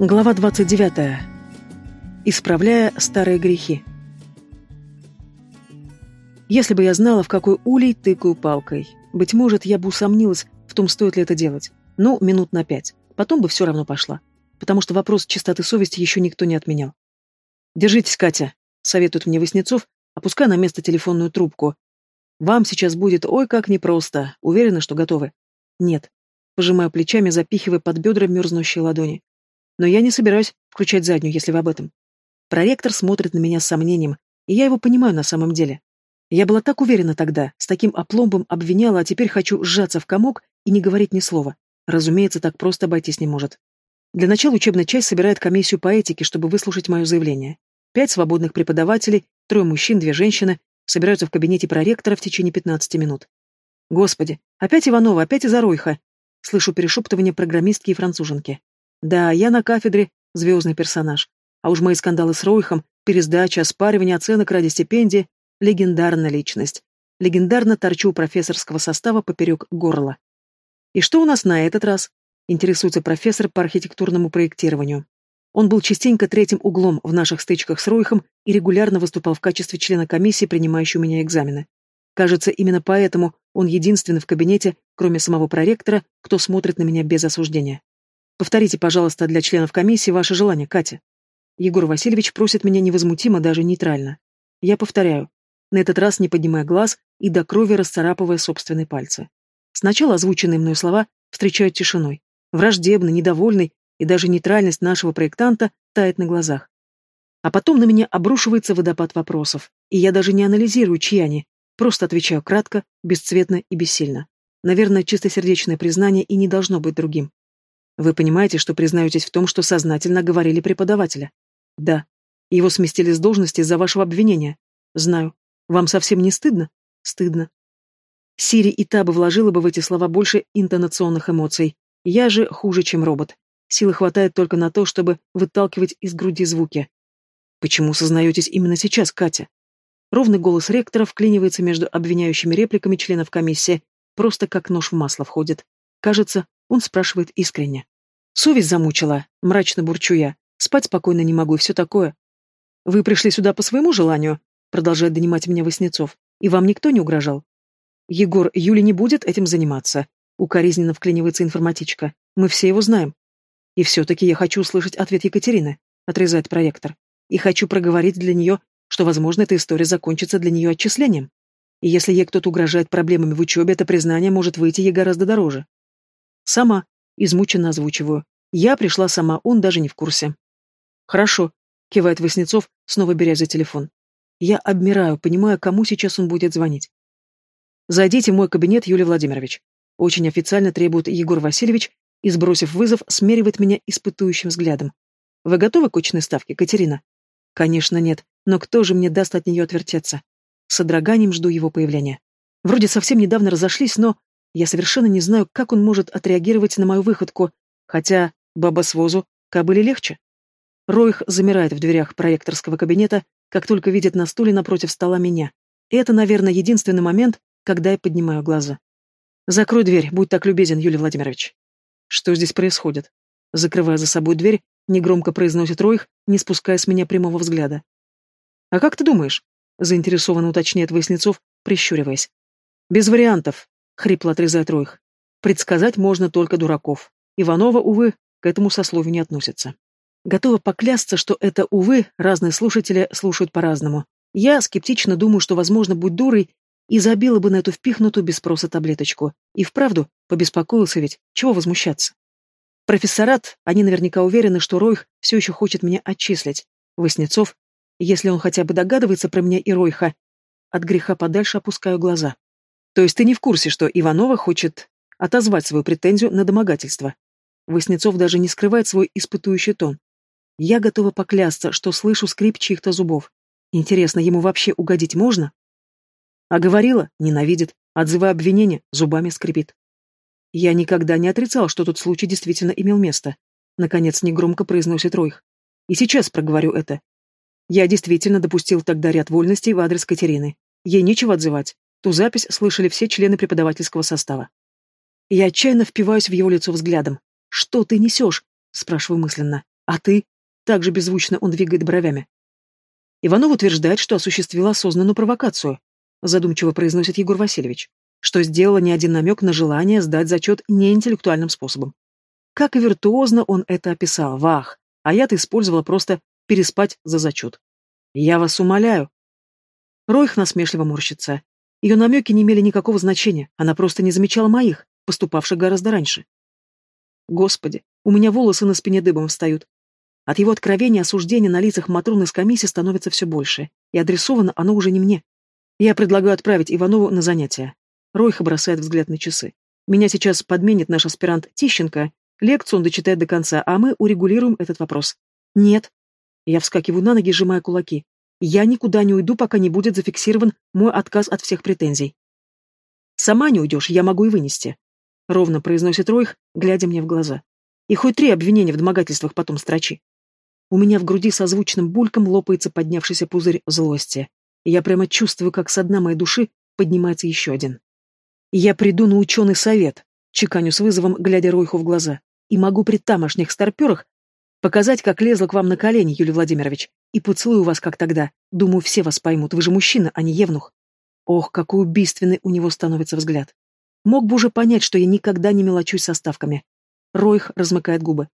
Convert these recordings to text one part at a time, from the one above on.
Глава 29. Исправляя старые грехи. Если бы я знала, в какой улей тыкаю палкой, быть может, я бы усомнилась в том, стоит ли это делать. Ну, минут на пять. Потом бы все равно пошла. Потому что вопрос чистоты совести еще никто не отменял. «Держитесь, Катя», — советует мне Васнецов, опуская на место телефонную трубку. «Вам сейчас будет ой как непросто. Уверена, что готовы?» «Нет». Пожимаю плечами, запихивая под бедра мерзнущие ладони. Но я не собираюсь включать заднюю, если вы об этом. Проректор смотрит на меня с сомнением, и я его понимаю на самом деле. Я была так уверена тогда, с таким опломбом обвиняла, а теперь хочу сжаться в комок и не говорить ни слова. Разумеется, так просто обойтись не может. Для начала учебная часть собирает комиссию по этике, чтобы выслушать мое заявление. Пять свободных преподавателей, трое мужчин, две женщины, собираются в кабинете проректора в течение 15 минут. Господи, опять Иванова, опять из Оройха. Слышу перешептывание программистки и француженки. Да, я на кафедре звездный персонаж. А уж мои скандалы с Ройхом, пересдача, оспаривание оценок ради стипендии — легендарная личность. Легендарно торчу профессорского состава поперек горла. И что у нас на этот раз? Интересуется профессор по архитектурному проектированию. Он был частенько третьим углом в наших стычках с Ройхом и регулярно выступал в качестве члена комиссии, принимающей у меня экзамены. Кажется, именно поэтому он единственный в кабинете, кроме самого проректора, кто смотрит на меня без осуждения. Повторите, пожалуйста, для членов комиссии ваше желание, Катя. Егор Васильевич просит меня невозмутимо, даже нейтрально. Я повторяю, на этот раз не поднимая глаз и до крови расцарапывая собственные пальцы. Сначала озвученные мной слова встречают тишиной. Враждебный, недовольный и даже нейтральность нашего проектанта тает на глазах. А потом на меня обрушивается водопад вопросов, и я даже не анализирую, чьи они, просто отвечаю кратко, бесцветно и бессильно. Наверное, чистосердечное признание и не должно быть другим. Вы понимаете, что признаетесь в том, что сознательно говорили преподавателя? Да. Его сместили с должности из-за вашего обвинения. Знаю. Вам совсем не стыдно? Стыдно. Сири и та бы вложила бы в эти слова больше интонационных эмоций. Я же хуже, чем робот. Силы хватает только на то, чтобы выталкивать из груди звуки. Почему сознаетесь именно сейчас, Катя? Ровный голос ректора вклинивается между обвиняющими репликами членов комиссии, просто как нож в масло входит. Кажется, он спрашивает искренне. Совесть замучила, мрачно бурчу я. Спать спокойно не могу и все такое. Вы пришли сюда по своему желанию, продолжает донимать меня Васнецов. И вам никто не угрожал? Егор, Юля не будет этим заниматься. Укоризненно вклинивается информатичка. Мы все его знаем. И все-таки я хочу услышать ответ Екатерины, отрезает проектор. И хочу проговорить для нее, что, возможно, эта история закончится для нее отчислением. И если ей кто-то угрожает проблемами в учебе, это признание может выйти ей гораздо дороже. Сама. Измученно озвучиваю. Я пришла сама, он даже не в курсе. Хорошо. Кивает Васнецов, снова беря за телефон. Я обмираю, понимая, кому сейчас он будет звонить. Зайдите в мой кабинет, Юлий Владимирович. Очень официально требует Егор Васильевич и, сбросив вызов, смеривает меня испытующим взглядом. Вы готовы к очной ставке, Катерина? Конечно, нет. Но кто же мне даст от нее отвертеться? С содроганием жду его появления. Вроде совсем недавно разошлись, но я совершенно не знаю, как он может отреагировать на мою выходку, хотя баба с возу кобыле легче. Ройх замирает в дверях проекторского кабинета, как только видит на стуле напротив стола меня. И это, наверное, единственный момент, когда я поднимаю глаза. «Закрой дверь, будь так любезен, Юлий Владимирович». «Что здесь происходит?» Закрывая за собой дверь, негромко произносит Ройх, не спуская с меня прямого взгляда. «А как ты думаешь?» — заинтересованно уточняет Воснецов, прищуриваясь. «Без вариантов», Хрипло отрезает Ройх. Предсказать можно только дураков. Иванова, увы, к этому сословию не относится. Готова поклясться, что это, увы, разные слушатели слушают по-разному. Я скептично думаю, что, возможно, будь дурой, и забила бы на эту впихнутую без спроса таблеточку. И вправду, побеспокоился ведь, чего возмущаться? Профессорат, они наверняка уверены, что Ройх все еще хочет меня отчислить. Воснецов, если он хотя бы догадывается про меня и Ройха, от греха подальше опускаю глаза. То есть ты не в курсе, что Иванова хочет отозвать свою претензию на домогательство? Воснецов даже не скрывает свой испытующий тон. Я готова поклясться, что слышу скрип чьих-то зубов. Интересно, ему вообще угодить можно? А говорила, ненавидит, отзывая обвинения, зубами скрипит. Я никогда не отрицал, что тот случай действительно имел место. Наконец, негромко произносит Ройх. И сейчас проговорю это. Я действительно допустил тогда ряд вольностей в адрес Катерины. Ей нечего отзывать. Ту запись слышали все члены преподавательского состава. Я отчаянно впиваюсь в его лицо взглядом. «Что ты несешь?» — спрашиваю мысленно. А ты? Также беззвучно он двигает бровями. Иванов утверждает, что осуществил осознанную провокацию, задумчиво произносит Егор Васильевич, что сделала не один намек на желание сдать зачет неинтеллектуальным способом. Как виртуозно он это описал, вах, а я-то использовала просто переспать за зачет. Я вас умоляю. Ройх насмешливо морщится. Ее намеки не имели никакого значения, она просто не замечала моих, поступавших гораздо раньше. Господи, у меня волосы на спине дыбом встают. От его откровения осуждения на лицах Матрон из комиссии становится все больше, и адресовано оно уже не мне. Я предлагаю отправить Иванову на занятия. Ройха бросает взгляд на часы. Меня сейчас подменит наш аспирант Тищенко, лекцию он дочитает до конца, а мы урегулируем этот вопрос. Нет. Я вскакиваю на ноги, сжимая кулаки. Я никуда не уйду, пока не будет зафиксирован мой отказ от всех претензий. Сама не уйдешь, я могу и вынести. Ровно произносит Ройх, глядя мне в глаза. И хоть три обвинения в домогательствах потом строчи. У меня в груди со звучным бульком лопается поднявшийся пузырь злости. Я прямо чувствую, как со дна моей души поднимается еще один. Я приду на ученый совет, чеканю с вызовом, глядя Ройху в глаза, и могу при тамошних старперах показать, как лезла к вам на колени, Юлий Владимирович, и поцелую вас, как тогда. Думаю, все вас поймут, вы же мужчина, а не евнух. Ох, какой убийственный у него становится взгляд. Мог бы уже понять, что я никогда не мелочусь со ставками. Ройх размыкает губы.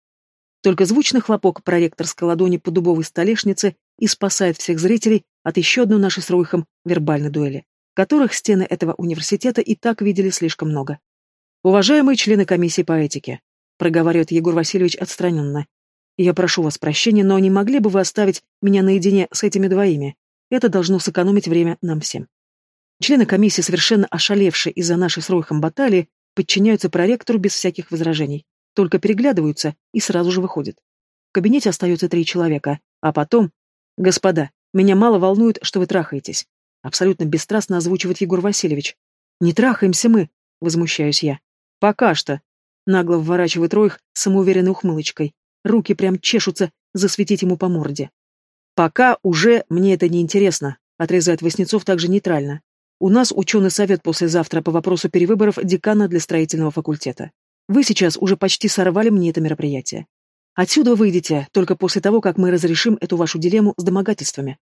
Только звучный хлопок проректорской ладони по дубовой столешнице и спасает всех зрителей от еще одной нашей с Ройхом вербальной дуэли, которых стены этого университета и так видели слишком много. «Уважаемые члены комиссии по этике», — проговаривает Егор Васильевич отстраненно, «я прошу вас прощения, но не могли бы вы оставить меня наедине с этими двоими? Это должно сэкономить время нам всем». Члены комиссии, совершенно ошалевшие из-за нашей с Ройхом баталии, подчиняются проректору без всяких возражений, только переглядываются и сразу же выходят. В кабинете остается три человека, а потом... «Господа, меня мало волнует, что вы трахаетесь», — абсолютно бесстрастно озвучивает Егор Васильевич. «Не трахаемся мы», — возмущаюсь я. «Пока что», — нагло вворачивает Ройх самоуверенной ухмылочкой. Руки прям чешутся засветить ему по морде. «Пока уже мне это не интересно», — отрезает Васнецов также нейтрально. У нас ученый совет послезавтра по вопросу перевыборов декана для строительного факультета. Вы сейчас уже почти сорвали мне это мероприятие. Отсюда выйдете только после того, как мы разрешим эту вашу дилемму с домогательствами.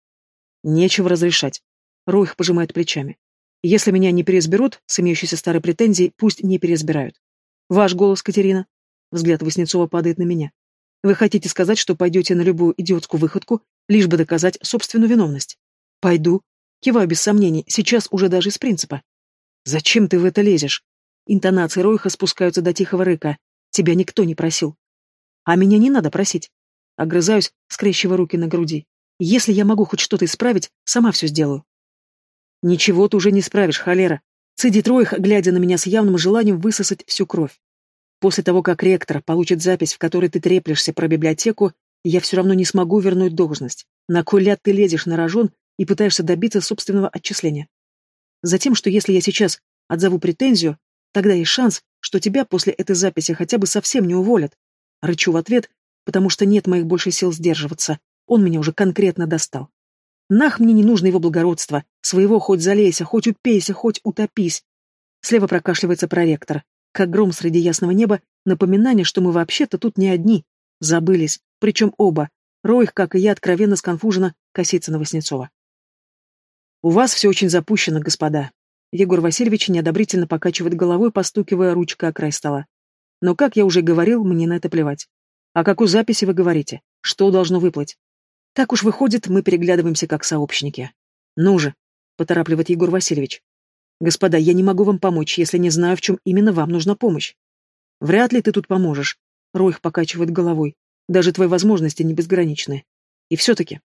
Нечего разрешать. Ройх пожимает плечами. Если меня не переизберут, с имеющейся старой претензией, пусть не переизбирают. Ваш голос, Катерина. Взгляд Васнецова падает на меня. Вы хотите сказать, что пойдете на любую идиотскую выходку, лишь бы доказать собственную виновность? Пойду, Киваю без сомнений, сейчас уже даже из принципа. «Зачем ты в это лезешь?» Интонации Ройха спускаются до тихого рыка. «Тебя никто не просил». «А меня не надо просить». Огрызаюсь, скрещивая руки на груди. «Если я могу хоть что-то исправить, сама все сделаю». «Ничего ты уже не справишь, холера», — цедит Ройх, глядя на меня с явным желанием высосать всю кровь. «После того, как ректор получит запись, в которой ты треплешься про библиотеку, я все равно не смогу вернуть должность. На кой ляд ты лезешь на рожон и пытаешься добиться собственного отчисления. Затем, что если я сейчас отзову претензию, тогда есть шанс, что тебя после этой записи хотя бы совсем не уволят. Рычу в ответ, потому что нет моих больше сил сдерживаться. Он меня уже конкретно достал. Нах мне не нужно его благородство. Своего хоть залейся, хоть упейся, хоть утопись. Слева прокашливается проректор. Как гром среди ясного неба, напоминание, что мы вообще-то тут не одни. Забылись, причем оба. Ройх, как и я, откровенно сконфуженно косится на Васнецова. «У вас все очень запущено, господа». Егор Васильевич неодобрительно покачивает головой, постукивая ручкой о край стола. «Но, как я уже говорил, мне на это плевать. О какой записи вы говорите? Что должно выплыть?» «Так уж выходит, мы переглядываемся как сообщники». «Ну же», — поторапливает Егор Васильевич. «Господа, я не могу вам помочь, если не знаю, в чем именно вам нужна помощь». «Вряд ли ты тут поможешь», — Ройх покачивает головой. «Даже твои возможности не безграничны. И все-таки,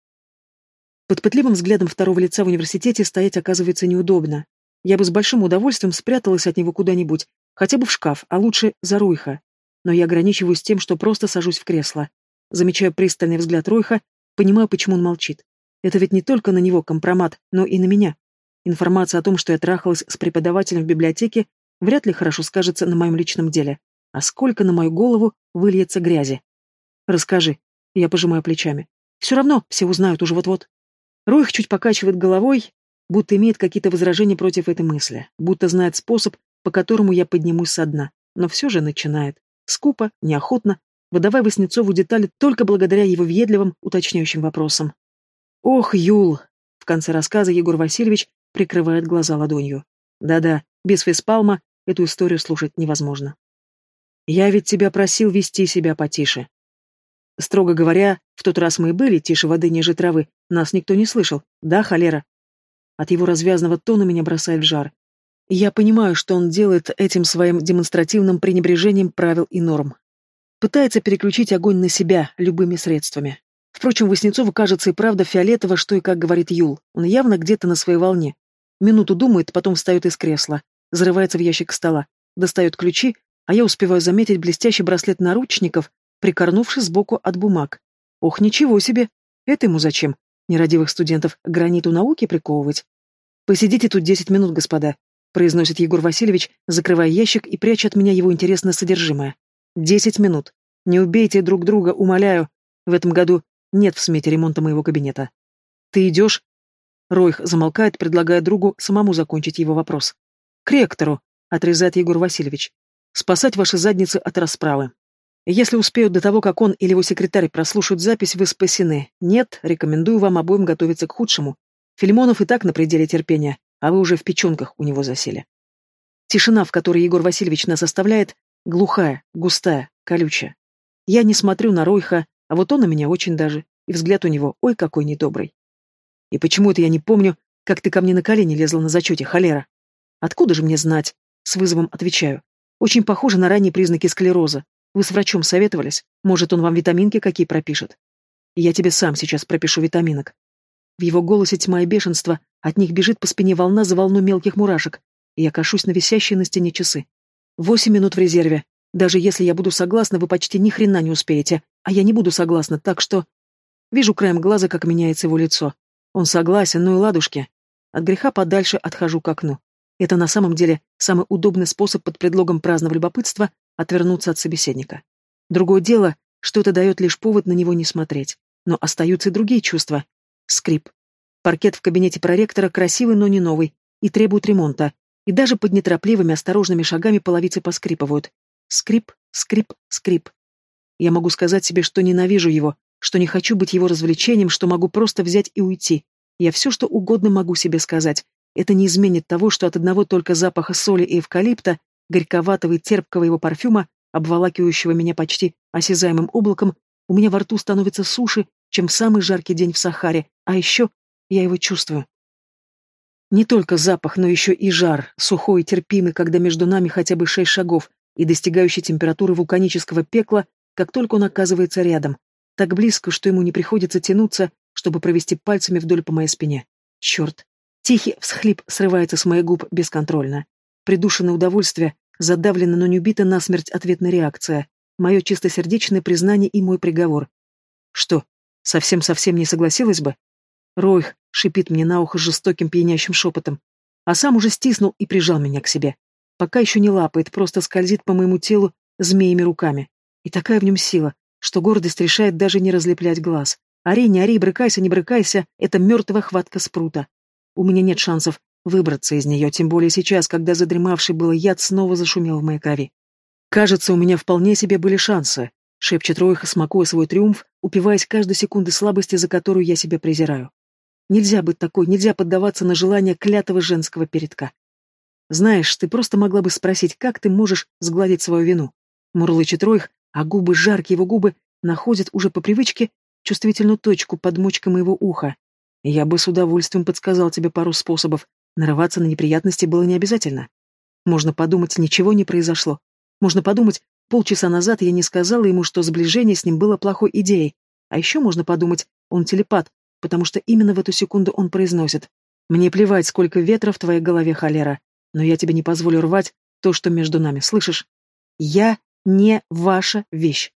под пытливым взглядом второго лица в университете стоять оказывается неудобно. Я бы с большим удовольствием спряталась от него куда-нибудь, хотя бы в шкаф, а лучше за Руйха. Но я ограничиваюсь тем, что просто сажусь в кресло. Замечаю пристальный взгляд Ройха, понимаю, почему он молчит. Это ведь не только на него компромат, но и на меня. Информация о том, что я трахалась с преподавателем в библиотеке, вряд ли хорошо скажется на моем личном деле. А сколько на мою голову выльется грязи? Расскажи. Я пожимаю плечами. Все равно все узнают уже вот-вот. Руих чуть покачивает головой, будто имеет какие-то возражения против этой мысли, будто знает способ, по которому я поднимусь со дна, но все же начинает. Скупо, неохотно, выдавая Васнецову детали только благодаря его въедливым, уточняющим вопросам. «Ох, Юл!» — в конце рассказа Егор Васильевич прикрывает глаза ладонью. «Да-да, без фейспалма эту историю слушать невозможно». «Я ведь тебя просил вести себя потише». Строго говоря, в тот раз мы и были тише воды ниже травы, нас никто не слышал. Да, холера? От его развязного тона меня бросает в жар. Я понимаю, что он делает этим своим демонстративным пренебрежением правил и норм. Пытается переключить огонь на себя любыми средствами. Впрочем, Васнецову кажется и правда фиолетово, что и как говорит Юл. Он явно где-то на своей волне. Минуту думает, потом встает из кресла, зарывается в ящик стола, достает ключи, а я успеваю заметить блестящий браслет наручников, прикорнувший сбоку от бумаг. Ох, ничего себе! Это ему зачем? Нерадивых студентов к граниту науки приковывать? Посидите тут десять минут, господа, произносит Егор Васильевич, закрывая ящик и пряча от меня его интересное содержимое. Десять минут. Не убейте друг друга, умоляю. В этом году нет в смете ремонта моего кабинета. Ты идешь? Ройх замолкает, предлагая другу самому закончить его вопрос. К ректору, отрезает Егор Васильевич. Спасать ваши задницы от расправы. Если успеют до того, как он или его секретарь прослушают запись, вы спасены. Нет, рекомендую вам обоим готовиться к худшему. Филимонов и так на пределе терпения, а вы уже в печенках у него засели. Тишина, в которой Егор Васильевич нас оставляет, глухая, густая, колючая. Я не смотрю на Ройха, а вот он на меня очень даже, и взгляд у него, ой, какой недобрый. И почему это я не помню, как ты ко мне на колени лезла на зачете, холера? Откуда же мне знать? С вызовом отвечаю. Очень похоже на ранние признаки склероза. Вы с врачом советовались? Может, он вам витаминки какие пропишет? Я тебе сам сейчас пропишу витаминок. В его голосе тьма и бешенство, от них бежит по спине волна за волну мелких мурашек, и я кашусь на висящие на стене часы. Восемь минут в резерве. Даже если я буду согласна, вы почти ни хрена не успеете, а я не буду согласна, так что... Вижу краем глаза, как меняется его лицо. Он согласен, ну и ладушки. От греха подальше отхожу к окну. Это на самом деле самый удобный способ под предлогом праздного любопытства отвернуться от собеседника. Другое дело, что это дает лишь повод на него не смотреть. Но остаются и другие чувства. Скрип. Паркет в кабинете проректора красивый, но не новый, и требует ремонта. И даже под неторопливыми, осторожными шагами половицы поскрипывают. Скрип, скрип, скрип. Я могу сказать себе, что ненавижу его, что не хочу быть его развлечением, что могу просто взять и уйти. Я все, что угодно могу себе сказать. Это не изменит того, что от одного только запаха соли и эвкалипта, горьковатого и терпкого его парфюма, обволакивающего меня почти осязаемым облаком, у меня во рту становится суше, чем в самый жаркий день в Сахаре, а еще я его чувствую. Не только запах, но еще и жар, сухой и терпимый, когда между нами хотя бы шесть шагов, и достигающий температуры вулканического пекла, как только он оказывается рядом, так близко, что ему не приходится тянуться, чтобы провести пальцами вдоль по моей спине. Черт. Тихий всхлип срывается с моих губ бесконтрольно. Придушенное удовольствие, задавлено, но не убито насмерть ответная реакция. Мое чистосердечное признание и мой приговор. Что, Совсем-совсем не согласилась бы? Ройх шипит мне на ухо жестоким пьянящим шепотом, а сам уже стиснул и прижал меня к себе. Пока еще не лапает, просто скользит по моему телу змеями руками. И такая в нем сила, что гордость решает даже не разлеплять глаз. Ори, не ори, брыкайся, не брыкайся, это мертвая хватка спрута. У меня нет шансов выбраться из нее, тем более сейчас, когда задремавший было яд снова зашумел в моей крови. Кажется, у меня вполне себе были шансы, шепчет Ройха, смакуя свой триумф, упиваясь каждой секунды слабости, за которую я себя презираю. Нельзя быть такой, нельзя поддаваться на желание клятого женского передка. Знаешь, ты просто могла бы спросить, как ты можешь сгладить свою вину. Мурлычет Ройх, а губы, жаркие его губы, находят уже по привычке чувствительную точку под мочкой моего уха. Я бы с удовольствием подсказал тебе пару способов. Нарываться на неприятности было не обязательно. Можно подумать, ничего не произошло. Можно подумать, Полчаса назад я не сказала ему, что сближение с ним было плохой идеей. А еще можно подумать, он телепат, потому что именно в эту секунду он произносит. «Мне плевать, сколько ветра в твоей голове, холера, но я тебе не позволю рвать то, что между нами, слышишь? Я не ваша вещь.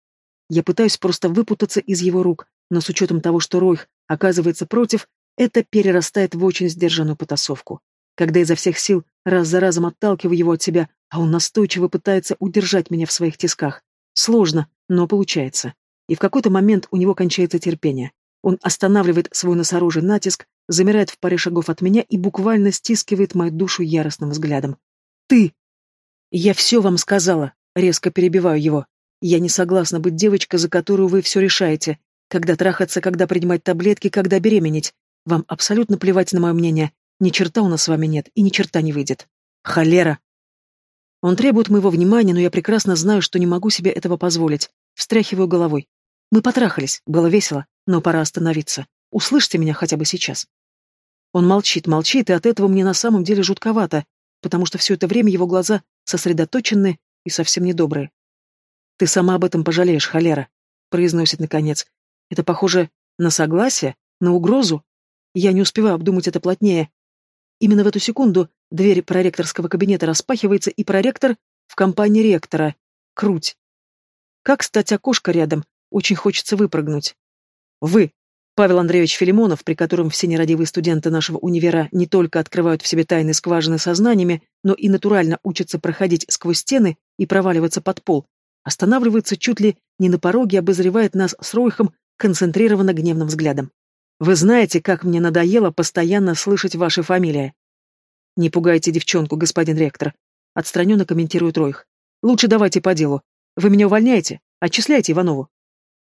Я пытаюсь просто выпутаться из его рук, но с учетом того, что Ройх оказывается против, это перерастает в очень сдержанную потасовку. Когда изо всех сил раз за разом отталкиваю его от себя, а он настойчиво пытается удержать меня в своих тисках. Сложно, но получается. И в какой-то момент у него кончается терпение. Он останавливает свой носорожий натиск, замирает в паре шагов от меня и буквально стискивает мою душу яростным взглядом. «Ты!» «Я все вам сказала!» — резко перебиваю его. Я не согласна быть девочкой, за которую вы все решаете. Когда трахаться, когда принимать таблетки, когда беременеть. Вам абсолютно плевать на мое мнение. Ни черта у нас с вами нет, и ни черта не выйдет. Холера. Он требует моего внимания, но я прекрасно знаю, что не могу себе этого позволить. Встряхиваю головой. Мы потрахались, было весело, но пора остановиться. Услышьте меня хотя бы сейчас. Он молчит, молчит, и от этого мне на самом деле жутковато, потому что все это время его глаза сосредоточены и совсем недобрые. «Ты сама об этом пожалеешь, холера», — произносит наконец. «Это похоже на согласие, на угрозу?» Я не успеваю обдумать это плотнее. Именно в эту секунду дверь проректорского кабинета распахивается, и проректор в компании ректора. Круть. Как стать окошко рядом? Очень хочется выпрыгнуть. Вы, Павел Андреевич Филимонов, при котором все нерадивые студенты нашего универа не только открывают в себе тайны скважины со знаниями, но и натурально учатся проходить сквозь стены и проваливаться под пол, останавливается чуть ли не на пороге, обозревает нас с Ройхом концентрированно гневным взглядом. «Вы знаете, как мне надоело постоянно слышать ваши фамилии?» «Не пугайте девчонку, господин ректор», — отстраненно комментирует Ройх. «Лучше давайте по делу. Вы меня увольняете? Отчисляйте Иванову».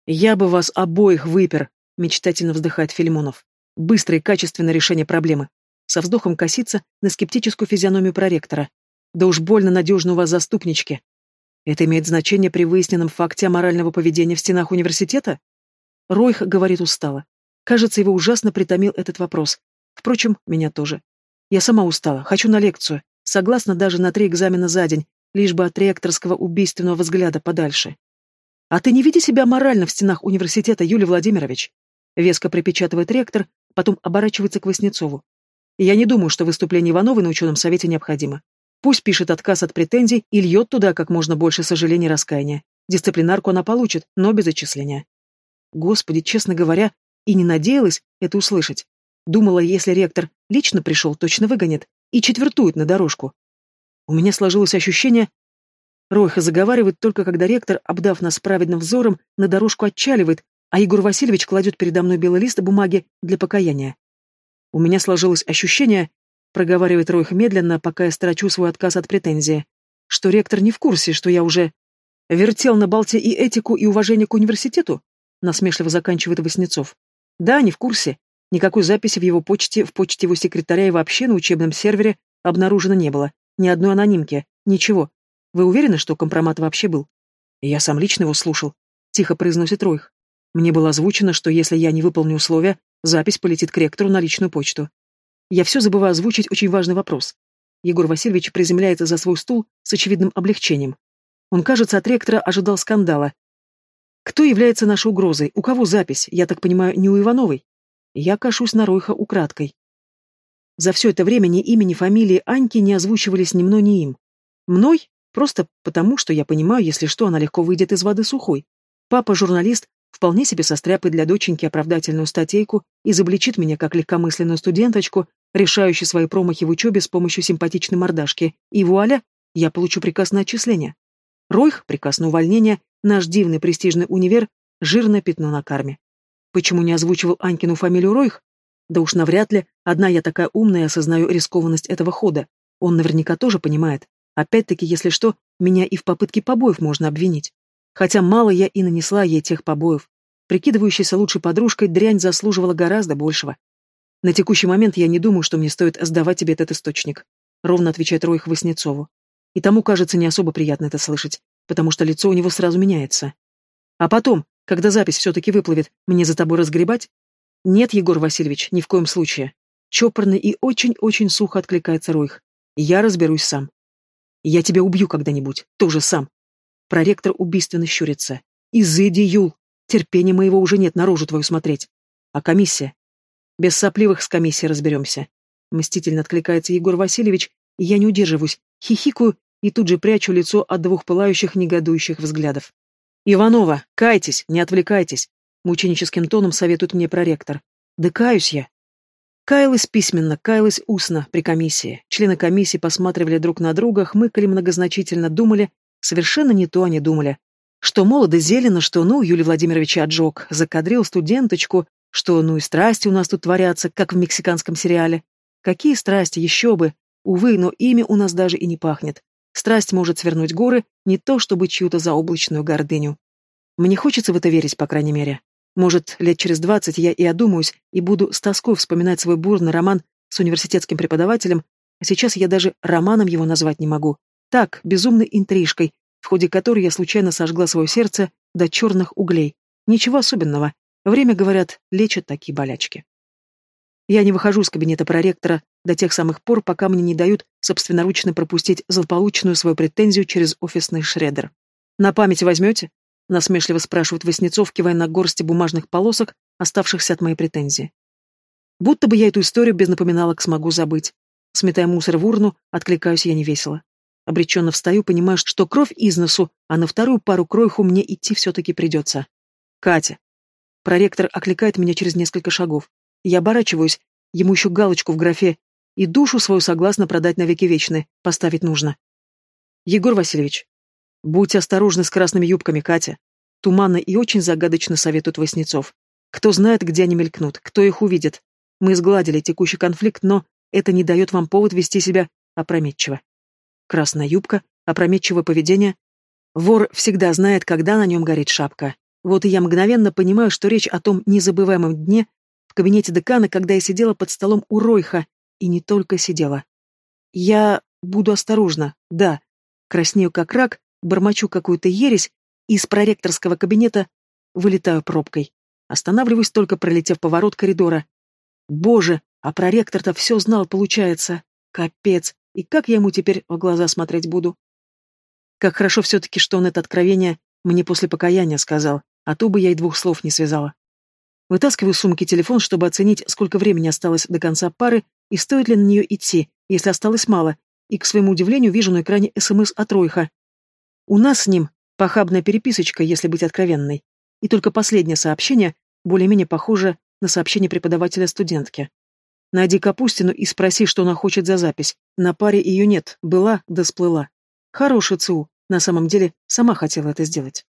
«Я бы вас обоих выпер», — мечтательно вздыхает Филимонов. «Быстрое и качественное решение проблемы». Со вздохом косится на скептическую физиономию проректора. «Да уж больно надежно у вас заступнички». «Это имеет значение при выясненном факте аморального поведения в стенах университета?» Ройх говорит устало. Кажется, его ужасно притомил этот вопрос. Впрочем, меня тоже. Я сама устала, хочу на лекцию. Согласна даже на три экзамена за день, лишь бы от ректорского убийственного взгляда подальше. А ты не види себя морально в стенах университета, Юлий Владимирович? Веско припечатывает ректор, потом оборачивается к Васнецову. Я не думаю, что выступление Ивановой на ученом совете необходимо. Пусть пишет отказ от претензий и льет туда как можно больше сожалений и раскаяния. Дисциплинарку она получит, но без отчисления. Господи, честно говоря, и не надеялась это услышать. Думала, если ректор лично пришел, точно выгонит и четвертует на дорожку. У меня сложилось ощущение... Ройха заговаривает только когда ректор, обдав нас праведным взором, на дорожку отчаливает, а Егор Васильевич кладет передо мной белый лист бумаги для покаяния. У меня сложилось ощущение, проговаривает Ройх медленно, пока я строчу свой отказ от претензии, что ректор не в курсе, что я уже вертел на болте и этику, и уважение к университету, насмешливо заканчивает Васнецов. Да, не в курсе. Никакой записи в его почте, в почте его секретаря и вообще на учебном сервере обнаружено не было. Ни одной анонимки. Ничего. Вы уверены, что компромат вообще был? Я сам лично его слушал. Тихо произносит Ройх. Мне было озвучено, что если я не выполню условия, запись полетит к ректору на личную почту. Я все забываю озвучить очень важный вопрос. Егор Васильевич приземляется за свой стул с очевидным облегчением. Он, кажется, от ректора ожидал скандала. Кто является нашей угрозой? У кого запись? Я так понимаю, не у Ивановой? Я кашусь на Ройха украдкой. За все это время ни имя, ни фамилии Аньки не озвучивались ни мной, ни им. Мной? Просто потому, что я понимаю, если что, она легко выйдет из воды сухой. Папа, журналист, вполне себе состряпает для доченьки оправдательную статейку изобличит меня как легкомысленную студенточку, решающую свои промахи в учебе с помощью симпатичной мордашки, и вуаля, я получу приказ на отчисление. Ройх, приказ на увольнение, наш дивный престижный универ, жирное пятно на карме. Почему не озвучивал Анькину фамилию Ройх? Да уж навряд ли, одна я такая умная и осознаю рискованность этого хода. Он наверняка тоже понимает. Опять-таки, если что, меня и в попытке побоев можно обвинить. Хотя мало я и нанесла ей тех побоев. Прикидывающейся лучшей подружкой, дрянь заслуживала гораздо большего. На текущий момент я не думаю, что мне стоит сдавать тебе этот источник. Ровно отвечает Ройх Васнецову. И тому, кажется, не особо приятно это слышать, потому что лицо у него сразу меняется. А потом, когда запись все-таки выплывет, мне за тобой разгребать? Нет, Егор Васильевич, ни в коем случае. Чопорно и очень-очень сухо откликается Ройх. Я разберусь сам. Я тебя убью когда-нибудь, тоже сам. Проректор убийственно щурится. Изыди, Юл. Терпения моего уже нет наружу твою смотреть. А комиссия? Без сопливых с комиссией разберемся. Мстительно откликается Егор Васильевич, и я не удерживаюсь, хихикаю и тут же прячу лицо от двух пылающих негодующих взглядов. «Иванова, кайтесь, не отвлекайтесь», — мученическим тоном советует мне проректор. «Да каюсь я». Каялась письменно, каялась устно при комиссии. Члены комиссии посматривали друг на друга, хмыкали многозначительно, думали. Совершенно не то они думали. Что молодо зелено, что, ну, Юлий Владимирович отжег, закадрил студенточку, что, ну и страсти у нас тут творятся, как в мексиканском сериале. Какие страсти, еще бы. Увы, но ими у нас даже и не пахнет. Страсть может свернуть горы, не то чтобы чью-то заоблачную гордыню. Мне хочется в это верить, по крайней мере. Может, лет через двадцать я и одумаюсь, и буду с тоской вспоминать свой бурный роман с университетским преподавателем, а сейчас я даже романом его назвать не могу. Так, безумной интрижкой, ходе которой я случайно сожгла свое сердце до черных углей. Ничего особенного. Время, говорят, лечат такие болячки. Я не выхожу из кабинета проректора до тех самых пор, пока мне не дают собственноручно пропустить злополучную свою претензию через офисный шредер. «На память возьмете?» — насмешливо спрашивает Васнецов, кивая на горсти бумажных полосок, оставшихся от моей претензии. Будто бы я эту историю без напоминалок смогу забыть. Сметая мусор в урну, откликаюсь я невесело. Обреченно встаю, понимаю, что кровь из носу, а на вторую пару кройху мне идти все-таки придется. «Катя!» Проректор окликает меня через несколько шагов. Я оборачиваюсь, ему еще галочку в графе, и душу свою согласно продать на веки вечные, поставить нужно. Егор Васильевич, будьте осторожны с красными юбками, Катя. Туманно и очень загадочно советует Васнецов. Кто знает, где они мелькнут, кто их увидит. Мы сгладили текущий конфликт, но это не дает вам повод вести себя опрометчиво. Красная юбка, опрометчивое поведение. Вор всегда знает, когда на нем горит шапка. Вот и я мгновенно понимаю, что речь о том незабываемом дне, в кабинете декана, когда я сидела под столом у Ройха, и не только сидела. Я буду осторожна, да. Краснею как рак, бормочу какую-то ересь, и из проректорского кабинета вылетаю пробкой. Останавливаюсь только, пролетев поворот коридора. Боже, а проректор-то все знал, получается. Капец, и как я ему теперь в глаза смотреть буду? Как хорошо все-таки, что он это откровение мне после покаяния сказал, а то бы я и двух слов не связала. Вытаскиваю сумки телефон, чтобы оценить, сколько времени осталось до конца пары и стоит ли на нее идти, если осталось мало, и, к своему удивлению, вижу на экране СМС от Ройха. У нас с ним похабная переписочка, если быть откровенной. И только последнее сообщение более-менее похоже на сообщение преподавателя студентки. Найди Капустину и спроси, что она хочет за запись. На паре ее нет, была да сплыла. Хорошая ЦУ, на самом деле, сама хотела это сделать.